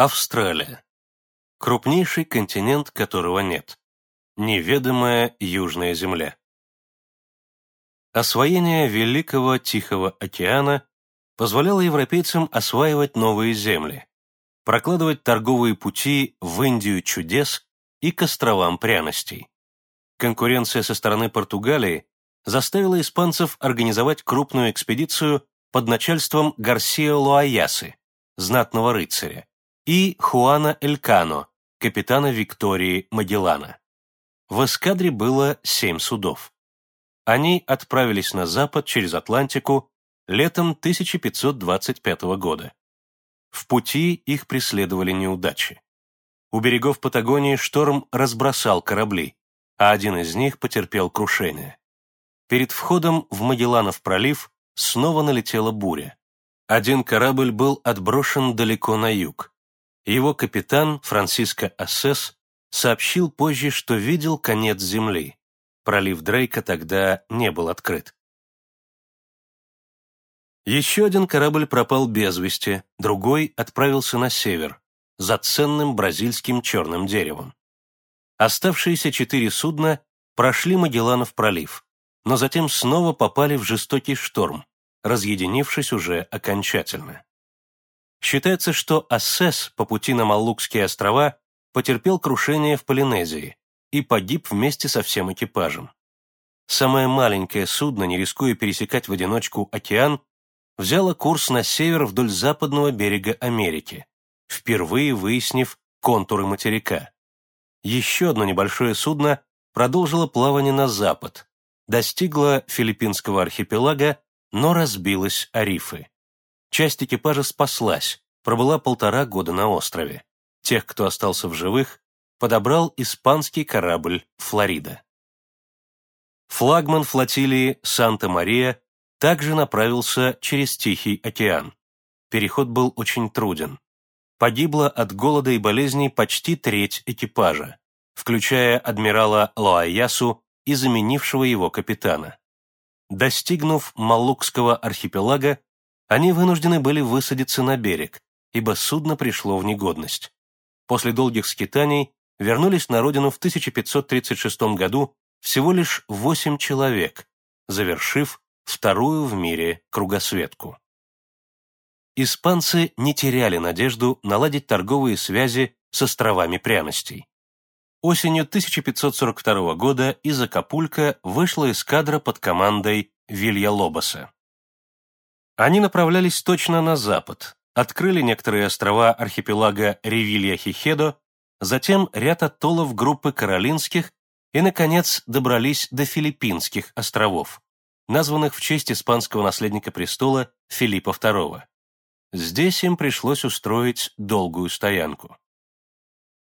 Австралия. Крупнейший континент, которого нет. Неведомая Южная Земля. Освоение Великого Тихого океана позволяло европейцам осваивать новые земли, прокладывать торговые пути в Индию чудес и к островам пряностей. Конкуренция со стороны Португалии заставила испанцев организовать крупную экспедицию под начальством Гарсио Луаясы, знатного рыцаря, и Хуана Элькано, капитана Виктории Магеллана. В эскадре было семь судов. Они отправились на запад через Атлантику летом 1525 года. В пути их преследовали неудачи. У берегов Патагонии шторм разбросал корабли, а один из них потерпел крушение. Перед входом в Магелланов пролив снова налетела буря. Один корабль был отброшен далеко на юг, его капитан Франциско Ассес сообщил позже, что видел конец Земли. Пролив Дрейка тогда не был открыт. Еще один корабль пропал без вести, другой отправился на север, за ценным бразильским черным деревом. Оставшиеся четыре судна прошли Магелланов пролив, но затем снова попали в жестокий шторм, разъединившись уже окончательно. Считается, что Ассес по пути на Малукские острова потерпел крушение в Полинезии и погиб вместе со всем экипажем. Самое маленькое судно, не рискуя пересекать в одиночку океан, взяло курс на север вдоль западного берега Америки, впервые выяснив контуры материка. Еще одно небольшое судно продолжило плавание на запад, достигло филиппинского архипелага, но разбилось о рифы. Часть экипажа спаслась, пробыла полтора года на острове. Тех, кто остался в живых, подобрал испанский корабль «Флорида». Флагман флотилии «Санта-Мария» также направился через Тихий океан. Переход был очень труден. Погибло от голода и болезней почти треть экипажа, включая адмирала Лоаясу и заменившего его капитана. Достигнув Малукского архипелага, они вынуждены были высадиться на берег, ибо судно пришло в негодность. После долгих скитаний вернулись на родину в 1536 году всего лишь 8 человек, завершив вторую в мире кругосветку. Испанцы не теряли надежду наладить торговые связи с островами пряностей. Осенью 1542 года из Акапулько вышла эскадра под командой Вилья Лобоса. Они направлялись точно на запад, открыли некоторые острова архипелага Ревилья-Хихедо, затем ряд атоллов группы Каролинских и, наконец, добрались до Филиппинских островов, названных в честь испанского наследника престола Филиппа II. Здесь им пришлось устроить долгую стоянку.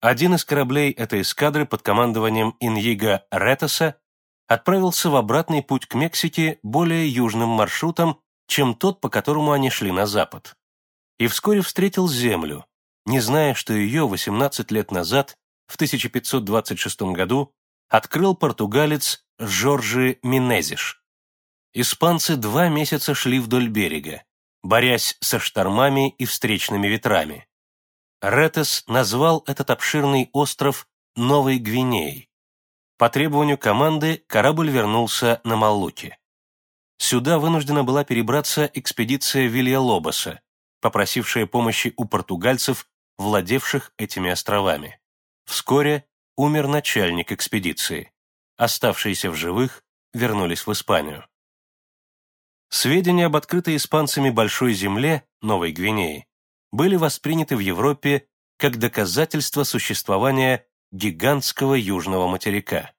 Один из кораблей этой эскадры под командованием Иньига Ретоса отправился в обратный путь к Мексике более южным маршрутом чем тот, по которому они шли на запад. И вскоре встретил землю, не зная, что ее 18 лет назад, в 1526 году, открыл португалец Жоржи Минезиш. Испанцы два месяца шли вдоль берега, борясь со штормами и встречными ветрами. Ретес назвал этот обширный остров Новой Гвинеей. По требованию команды корабль вернулся на Малуке. Сюда вынуждена была перебраться экспедиция Вилья Лобоса, попросившая помощи у португальцев, владевших этими островами. Вскоре умер начальник экспедиции. Оставшиеся в живых вернулись в Испанию. Сведения об открытой испанцами Большой Земле, Новой Гвинеи, были восприняты в Европе как доказательство существования гигантского южного материка.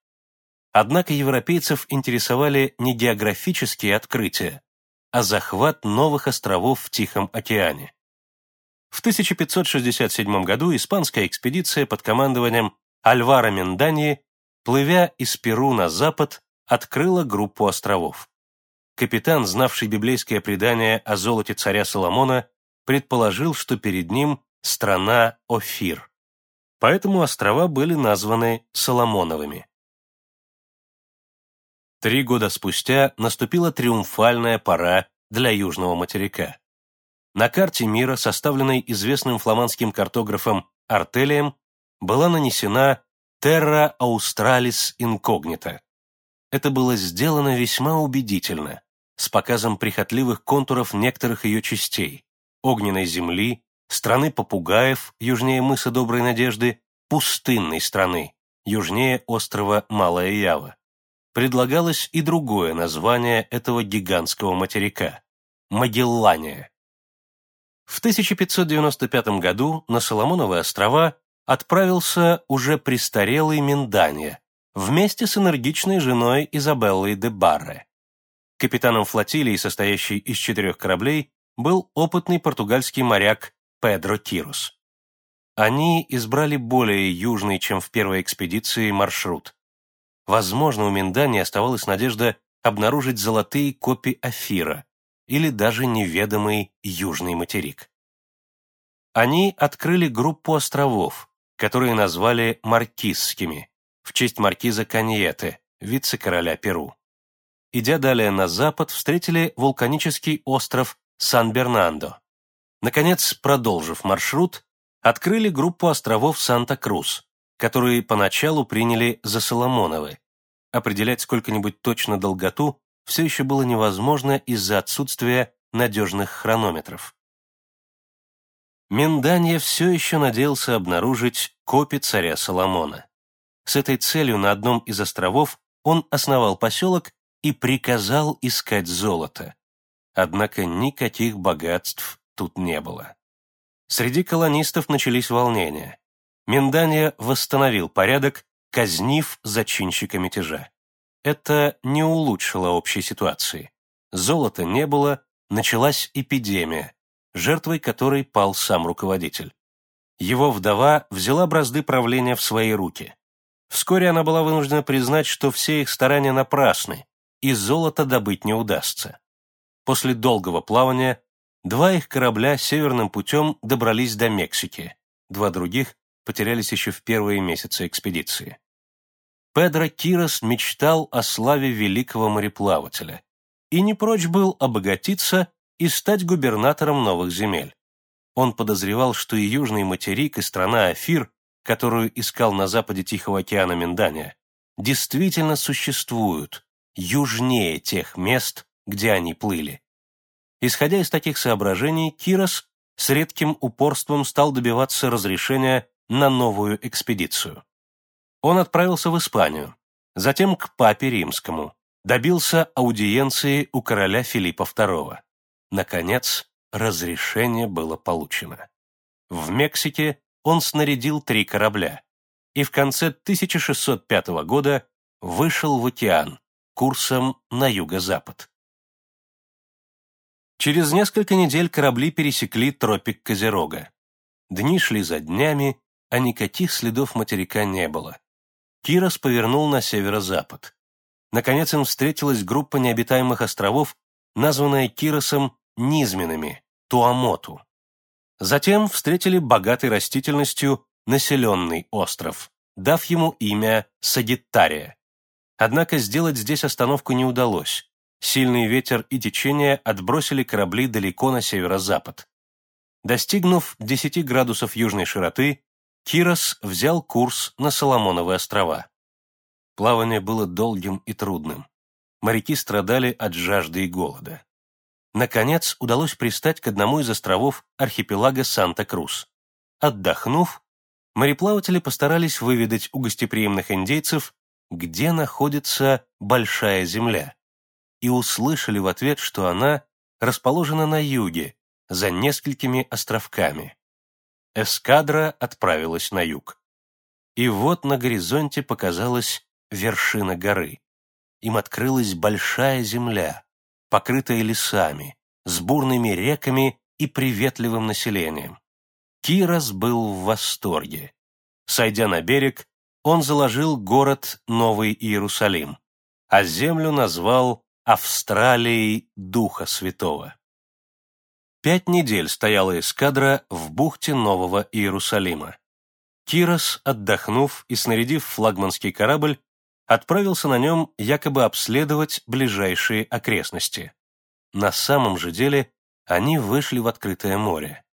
Однако европейцев интересовали не географические открытия, а захват новых островов в Тихом океане. В 1567 году испанская экспедиция под командованием Альвара Мендани, плывя из Перу на запад, открыла группу островов. Капитан, знавший библейское предание о золоте царя Соломона, предположил, что перед ним страна Офир. Поэтому острова были названы Соломоновыми. Три года спустя наступила триумфальная пора для Южного материка. на карте мира, составленной известным фламандским картографом Артелием, была нанесена Terra Australis Incognita. Это было сделано весьма убедительно, с показом прихотливых контуров некоторых ее частей, огненной земли, страны попугаев, южнее мыса Доброй Надежды, пустынной страны, южнее острова Малая Ява. Предлагалось и другое название этого гигантского материка – Магеллания. В 1595 году на Соломоновы острова отправился уже престарелый Миндания вместе с энергичной женой Изабеллой де Барре. Капитаном флотилии, состоящей из четырех кораблей, был опытный португальский моряк Педро Кирус. Они избрали более южный, чем в первой экспедиции, маршрут. Возможно, у Миндани оставалась надежда обнаружить золотые копии Афира или даже неведомый южный материк. Они открыли группу островов, которые назвали Маркизскими, в честь маркиза Каньеты, вице-короля Перу. Идя далее на запад, встретили вулканический остров Сан-Бернандо. Наконец, продолжив маршрут, открыли группу островов Санта-Крус, которые поначалу приняли за Соломоновы. Определять сколько-нибудь точно долготу все еще было невозможно из-за отсутствия надежных хронометров. Менданья все еще надеялся обнаружить копи царя Соломона. С этой целью на одном из островов он основал поселок и приказал искать золото. Однако никаких богатств тут не было. Среди колонистов начались волнения. Миндания восстановил порядок, казнив зачинщика мятежа. Это не улучшило общей ситуации. Золота не было, началась эпидемия, жертвой которой пал сам руководитель. Его вдова взяла бразды правления в свои руки. Вскоре она была вынуждена признать, что все их старания напрасны, и золото добыть не удастся. После долгого плавания два их корабля северным путем добрались до Мексики, два других потерялись еще в первые месяцы экспедиции. Педро Кирос мечтал о славе великого мореплавателя и не прочь был обогатиться и стать губернатором новых земель. Он подозревал, что и южный материк, и страна Афир, которую искал на западе Тихого океана Миндания, действительно существуют, южнее тех мест, где они плыли. Исходя из таких соображений, Кирос с редким упорством стал добиваться разрешения на новую экспедицию. Он отправился в Испанию, затем к папе римскому, добился аудиенции у короля Филиппа II. Наконец, разрешение было получено. В Мексике он снарядил три корабля и в конце 1605 года вышел в океан курсом на юго-запад. Через несколько недель корабли пересекли тропик Козерога. Дни шли за днями, а никаких следов материка не было. Кирос повернул на северо-запад. Наконец им встретилась группа необитаемых островов, названная Киросом низменными, Туамоту. Затем встретили богатой растительностью населенный остров, дав ему имя Сагиттария. Однако сделать здесь остановку не удалось. Сильный ветер и течение отбросили корабли далеко на северо-запад. Достигнув 10 градусов южной широты, Кирос взял курс на Соломоновы острова. Плавание было долгим и трудным. Моряки страдали от жажды и голода. Наконец удалось пристать к одному из островов архипелага Санта-Крус. Отдохнув, мореплаватели постарались выведать у гостеприимных индейцев, где находится Большая Земля, и услышали в ответ, что она расположена на юге, за несколькими островками. Эскадра отправилась на юг. И вот на горизонте показалась вершина горы. Им открылась большая земля, покрытая лесами, с бурными реками и приветливым населением. Кирос был в восторге. Сойдя на берег, он заложил город Новый Иерусалим, а землю назвал Австралией Духа Святого. Пять недель стояла эскадра в бухте Нового Иерусалима. Кирос, отдохнув и снарядив флагманский корабль, отправился на нем якобы обследовать ближайшие окрестности. На самом же деле они вышли в открытое море.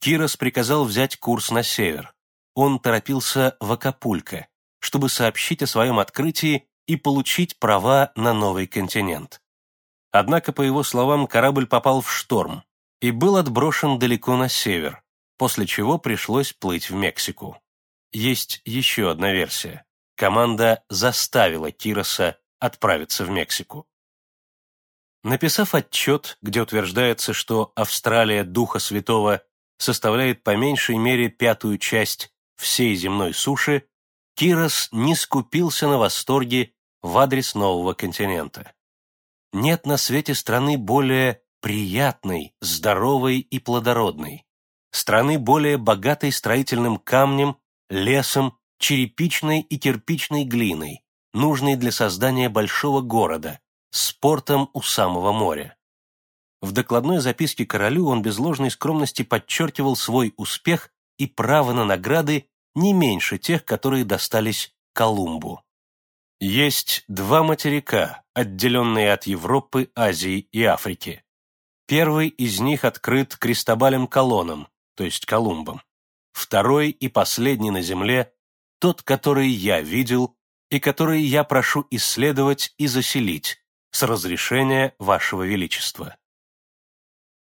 Кирос приказал взять курс на север. Он торопился в Акапулько, чтобы сообщить о своем открытии и получить права на новый континент. Однако, по его словам, корабль попал в шторм и был отброшен далеко на север, после чего пришлось плыть в Мексику. Есть еще одна версия. Команда заставила Кироса отправиться в Мексику. Написав отчет, где утверждается, что Австралия Духа Святого составляет по меньшей мере пятую часть всей земной суши, Кирос не скупился на восторге в адрес нового континента. Нет на свете страны более приятной, здоровой и плодородной, страны более богатой строительным камнем, лесом, черепичной и кирпичной глиной, нужной для создания большого города, спортом у самого моря. В докладной записке королю он без ложной скромности подчеркивал свой успех и право на награды не меньше тех, которые достались Колумбу. Есть два материка, отделенные от Европы, Азии и Африки. Первый из них открыт Кристобалем Колоном, то есть Колумбом. Второй и последний на Земле – тот, который я видел и который я прошу исследовать и заселить с разрешения Вашего Величества.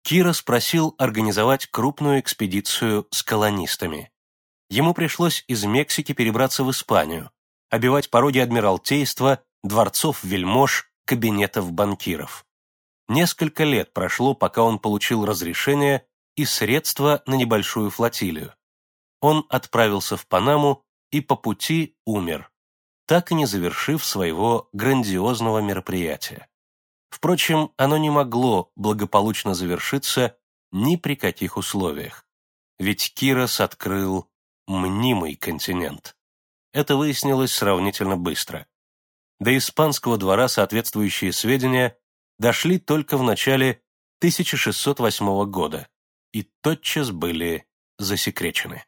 Кира спросил организовать крупную экспедицию с колонистами. Ему пришлось из Мексики перебраться в Испанию, обивать пороги Адмиралтейства, дворцов вельмож, кабинетов банкиров. Несколько лет прошло, пока он получил разрешение и средства на небольшую флотилию. Он отправился в Панаму и по пути умер, так и не завершив своего грандиозного мероприятия. Впрочем, оно не могло благополучно завершиться ни при каких условиях. Ведь Кирос открыл мнимый континент. Это выяснилось сравнительно быстро. До испанского двора соответствующие сведения дошли только в начале 1608 года и тотчас были засекречены.